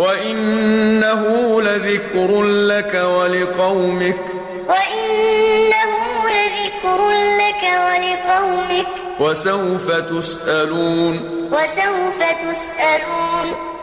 وَإِنَّهُ لَذِكْرٌ لَّكَ وَلِقَوْمِكَ وَإِنَّهُ لَذِكْرٌ لَّكَ وَلِقَوْمِكَ ۖ وَسَوْفَ تُسْأَلُونَ وَسَوْفَ تُسْأَلُونَ